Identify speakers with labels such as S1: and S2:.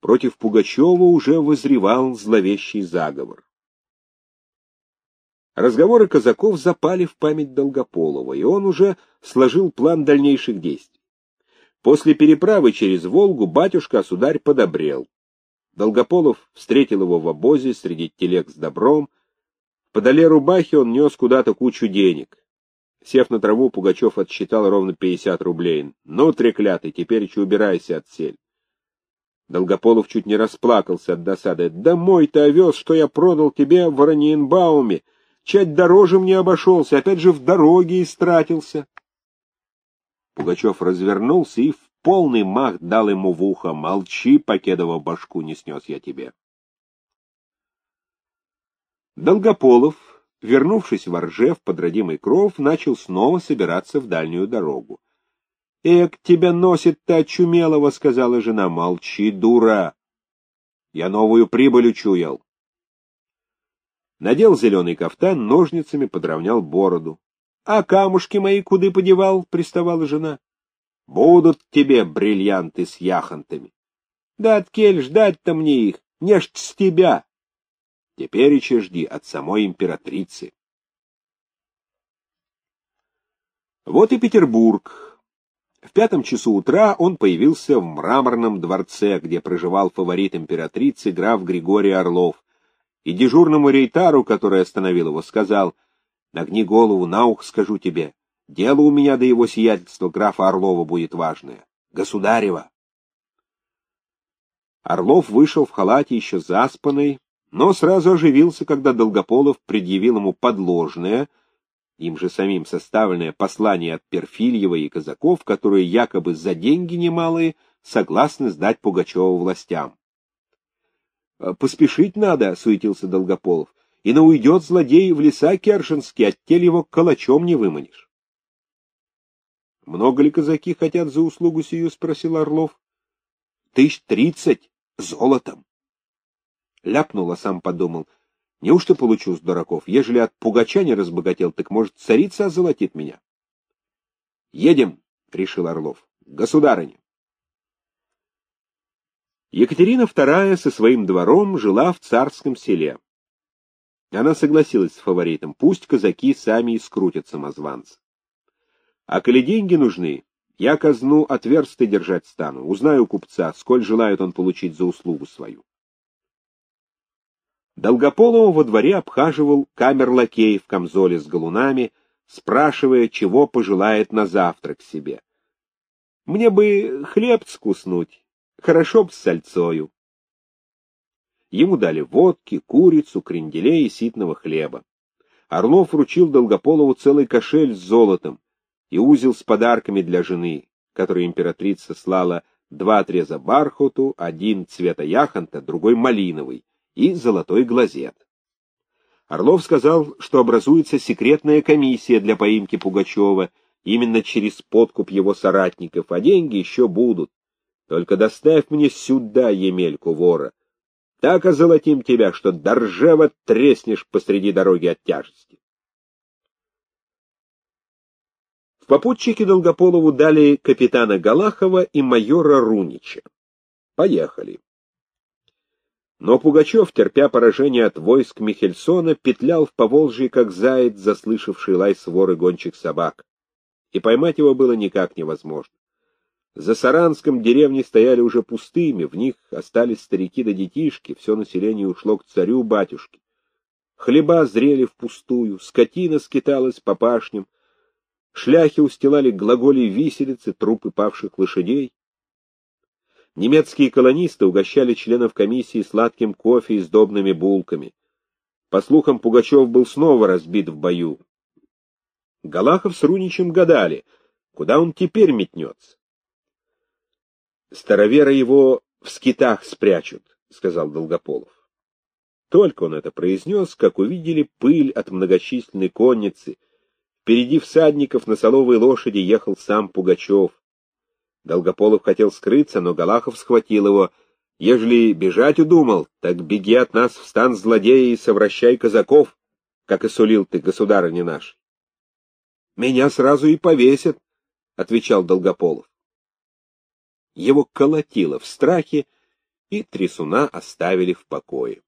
S1: Против Пугачева уже возревал зловещий заговор. Разговоры казаков запали в память Долгополова, и он уже сложил план дальнейших действий. После переправы через Волгу батюшка-сударь подобрел. Долгополов встретил его в обозе среди телег с добром. По доле рубахи он нес куда-то кучу денег. Сев на траву, Пугачев отсчитал ровно пятьдесят рублей. «Ну, треклятый, теперь еще убирайся от сель». Долгополов чуть не расплакался от досады. «Да мой-то овес, что я продал тебе в Ораниенбауме!» Чать дороже мне обошелся, опять же в дороге истратился. Пугачев развернулся и в полный мах дал ему в ухо. Молчи, покедова башку не снес я тебе. Долгополов, вернувшись в Оржев под родимый кров, начал снова собираться в дальнюю дорогу. — Эк, тебя носит-то очумелого, — сказала жена. — Молчи, дура! Я новую прибыль учуял. Надел зеленый кафтан, ножницами подровнял бороду. — А камушки мои куды подевал? — приставала жена. — Будут тебе бриллианты с яхонтами. — Да откель ждать-то мне их, не ж с тебя. Теперь и жди от самой императрицы. Вот и Петербург. В пятом часу утра он появился в мраморном дворце, где проживал фаворит императрицы граф Григорий Орлов, и дежурному рейтару, который остановил его, сказал, «Нагни голову, на ухо скажу тебе, дело у меня до его сиятельства графа Орлова будет важное. Государева!» Орлов вышел в халате еще заспанный, но сразу оживился, когда Долгополов предъявил ему подложное, им же самим составленное послание от Перфильева и казаков, которые якобы за деньги немалые согласны сдать Пугачева властям. Э, — Поспешить надо, — суетился Долгополов, — и на уйдет злодей в леса Кершинские, от тель его калачом не выманишь. — Много ли казаки хотят за услугу сию? — спросил Орлов. — Тысяч тридцать золотом. Ляпнул, а сам подумал. Неужто получу с дураков? Ежели от пугача не разбогател, так, может, царица озолотит меня? — Едем, — решил Орлов, — государыня. Екатерина II со своим двором жила в царском селе. Она согласилась с фаворитом, пусть казаки сами и скрутят самозванца. А коли деньги нужны, я казну отверсты держать стану, узнаю купца, сколь желает он получить за услугу свою. Долгополова во дворе обхаживал камер-лакей в камзоле с галунами, спрашивая, чего пожелает на завтрак себе. Мне бы хлеб скуснуть, Хорошо б с сальцою. Ему дали водки, курицу, кренделей и ситного хлеба. Орлов вручил Долгополову целый кошель с золотом и узел с подарками для жены, который императрица слала два отреза бархату, один цвета яхонта, другой малиновый, и золотой глазет. Орлов сказал, что образуется секретная комиссия для поимки Пугачева именно через подкуп его соратников, а деньги еще будут. Только доставь мне сюда Емельку вора. Так озолотим тебя, что доржево треснешь посреди дороги от тяжести. В попутчике Долгополову дали капитана Галахова и майора Рунича. Поехали. Но Пугачев, терпя поражение от войск Михельсона, петлял в Поволжье, как заяц, заслышавший лай своры гончих собак. И поймать его было никак невозможно. За Саранском деревни стояли уже пустыми, в них остались старики да детишки, все население ушло к царю-батюшке. Хлеба зрели впустую, скотина скиталась по пашням, шляхи устилали глаголи виселицы, трупы павших лошадей. Немецкие колонисты угощали членов комиссии сладким кофе и сдобными булками. По слухам, Пугачев был снова разбит в бою. Галахов с Руничем гадали, куда он теперь метнется. Старовера его в скитах спрячут, — сказал Долгополов. Только он это произнес, как увидели пыль от многочисленной конницы. Впереди всадников на соловой лошади ехал сам Пугачев. Долгополов хотел скрыться, но Галахов схватил его. Ежели бежать удумал, так беги от нас в стан злодея и совращай казаков, как и сулил ты, государыня наш. — Меня сразу и повесят, — отвечал Долгополов. Его колотило в страхе, и трясуна оставили в покое.